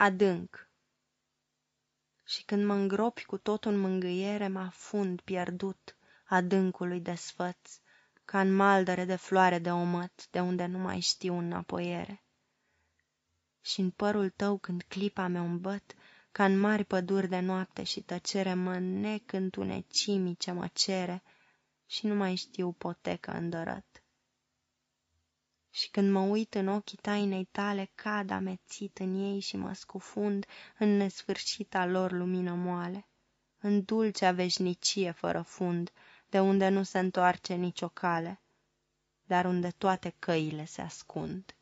adânc. Și când mă îngropi cu totul în mângâiere, mă afund pierdut adâncului desfăț, ca în maldăre de floare de omăt, de unde nu mai știu înapoiere. Și în părul tău când clipa mea îmbăt, ca în mari păduri de noapte și tăcere, mă nec întunecimii ce mă cere și nu mai știu potecă îndărăt și când mă uit în ochii tainei tale, cad amețit în ei și mă scufund în nesfârșita lor lumină moale, în dulcea veșnicie fără fund, de unde nu se întoarce nicio cale, dar unde toate căile se ascund.